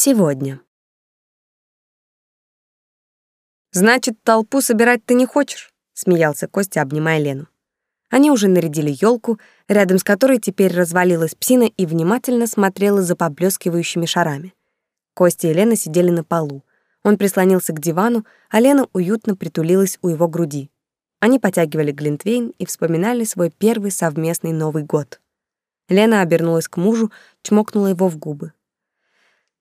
Сегодня. Значит, толпу собирать ты не хочешь? смеялся Костя, обнимая Лену. Они уже нарядили елку, рядом с которой теперь развалилась псина и внимательно смотрела за поблескивающими шарами. Костя и Лена сидели на полу. Он прислонился к дивану, а Лена уютно притулилась у его груди. Они потягивали глинтвейн и вспоминали свой первый совместный Новый год. Лена обернулась к мужу, чмокнула его в губы.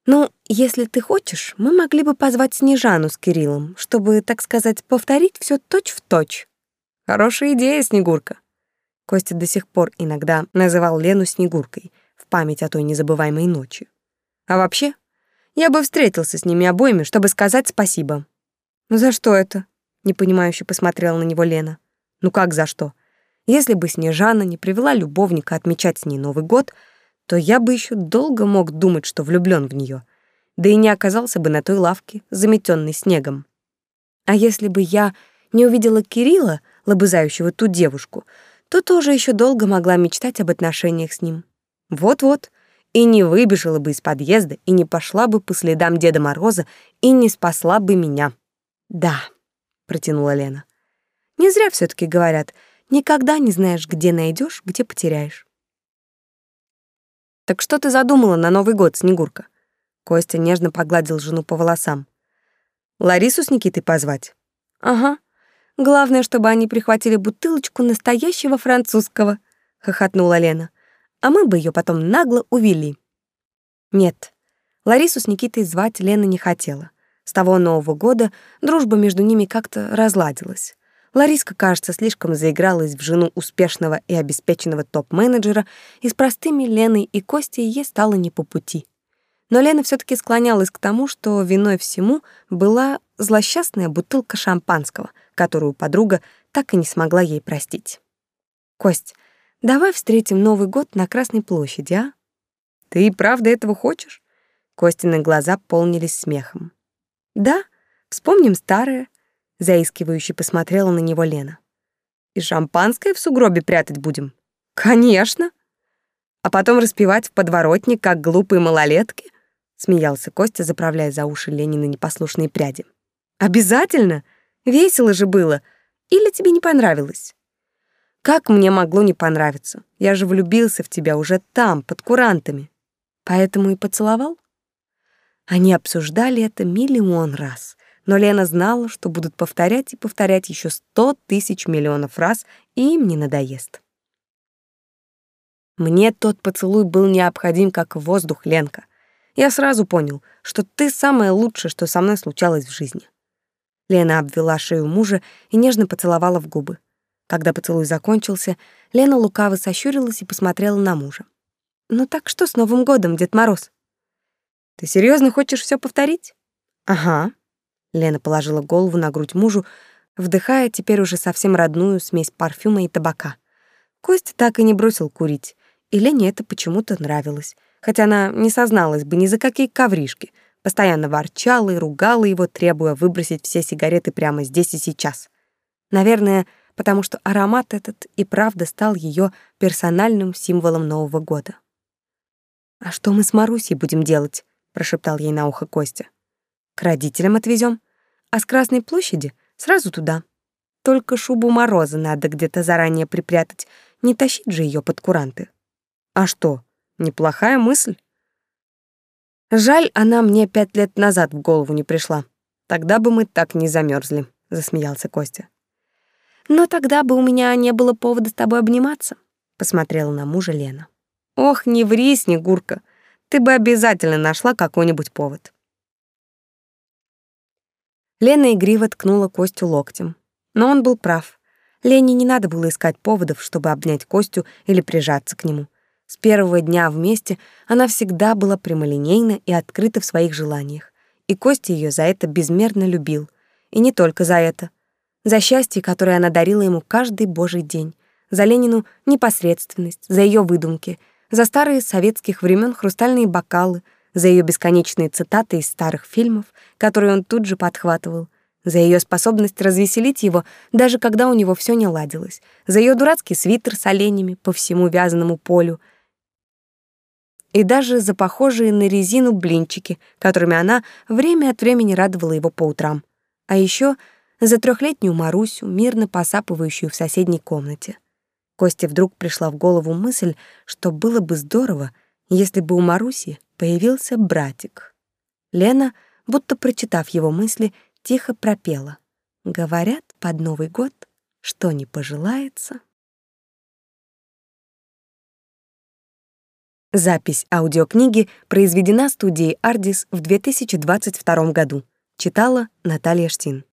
«Ну, если ты хочешь, мы могли бы позвать Снежану с Кириллом, чтобы, так сказать, повторить все точь-в-точь». «Хорошая идея, Снегурка». Костя до сих пор иногда называл Лену Снегуркой в память о той незабываемой ночи. А вообще, я бы встретился с ними обоими, чтобы сказать спасибо. «Ну за что это?» — непонимающе посмотрела на него Лена. «Ну как за что? Если бы Снежана не привела любовника отмечать с ней Новый год — то я бы еще долго мог думать, что влюблен в нее, да и не оказался бы на той лавке, заметенной снегом. А если бы я не увидела Кирилла, лобызающего ту девушку, то тоже еще долго могла мечтать об отношениях с ним. Вот-вот, и не выбежала бы из подъезда, и не пошла бы по следам Деда Мороза, и не спасла бы меня. Да, протянула Лена. Не зря все таки говорят, никогда не знаешь, где найдешь, где потеряешь. Так что ты задумала на Новый год, Снегурка? Костя нежно погладил жену по волосам. Ларису с Никитой позвать? Ага. Главное, чтобы они прихватили бутылочку настоящего французского, хохотнула Лена. А мы бы ее потом нагло увели. Нет. Ларису с Никитой звать Лена не хотела. С того Нового года дружба между ними как-то разладилась. Лариска, кажется, слишком заигралась в жену успешного и обеспеченного топ-менеджера, и с простыми Леной и Костей ей стало не по пути. Но Лена все таки склонялась к тому, что виной всему была злосчастная бутылка шампанского, которую подруга так и не смогла ей простить. «Кость, давай встретим Новый год на Красной площади, а?» «Ты правда этого хочешь?» Костины глаза полнились смехом. «Да, вспомним старое, Заискивающе посмотрела на него Лена. И шампанское в сугробе прятать будем? Конечно. А потом распевать в подворотне, как глупые малолетки? Смеялся Костя, заправляя за уши Ленины непослушные пряди. Обязательно? Весело же было. Или тебе не понравилось? Как мне могло не понравиться? Я же влюбился в тебя уже там, под курантами. Поэтому и поцеловал? Они обсуждали это миллион раз но Лена знала, что будут повторять и повторять еще сто тысяч миллионов раз, и им не надоест. Мне тот поцелуй был необходим, как воздух, Ленка. Я сразу понял, что ты самое лучшее, что со мной случалось в жизни. Лена обвела шею мужа и нежно поцеловала в губы. Когда поцелуй закончился, Лена лукаво сощурилась и посмотрела на мужа. «Ну так что с Новым годом, Дед Мороз?» «Ты серьезно хочешь все повторить?» «Ага», Лена положила голову на грудь мужу, вдыхая теперь уже совсем родную смесь парфюма и табака. Костя так и не бросил курить, и Лене это почему-то нравилось, хотя она не созналась бы ни за какие ковришки, постоянно ворчала и ругала его, требуя выбросить все сигареты прямо здесь и сейчас. Наверное, потому что аромат этот и правда стал ее персональным символом Нового года. «А что мы с Марусей будем делать?» — прошептал ей на ухо Костя. «К родителям отвезем а с Красной площади сразу туда. Только шубу Мороза надо где-то заранее припрятать, не тащить же ее под куранты. А что, неплохая мысль? Жаль, она мне пять лет назад в голову не пришла. Тогда бы мы так не замерзли, засмеялся Костя. Но тогда бы у меня не было повода с тобой обниматься, посмотрела на мужа Лена. Ох, не ври, Снегурка, ты бы обязательно нашла какой-нибудь повод. Лена игриво ткнула Костю локтем. Но он был прав. Лене не надо было искать поводов, чтобы обнять Костю или прижаться к нему. С первого дня вместе она всегда была прямолинейна и открыта в своих желаниях. И Костя ее за это безмерно любил. И не только за это. За счастье, которое она дарила ему каждый божий день. За Ленину непосредственность, за ее выдумки, за старые советских времен хрустальные бокалы — за ее бесконечные цитаты из старых фильмов, которые он тут же подхватывал, за ее способность развеселить его, даже когда у него все не ладилось, за ее дурацкий свитер с оленями по всему вязаному полю и даже за похожие на резину блинчики, которыми она время от времени радовала его по утрам. А еще за трехлетнюю Марусю, мирно посапывающую в соседней комнате. Косте вдруг пришла в голову мысль, что было бы здорово, если бы у Маруси появился братик. Лена, будто прочитав его мысли, тихо пропела. Говорят, под Новый год что не пожелается. Запись аудиокниги произведена студией «Ардис» в 2022 году. Читала Наталья Штин.